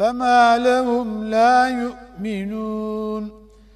فما لهم لا يؤمنون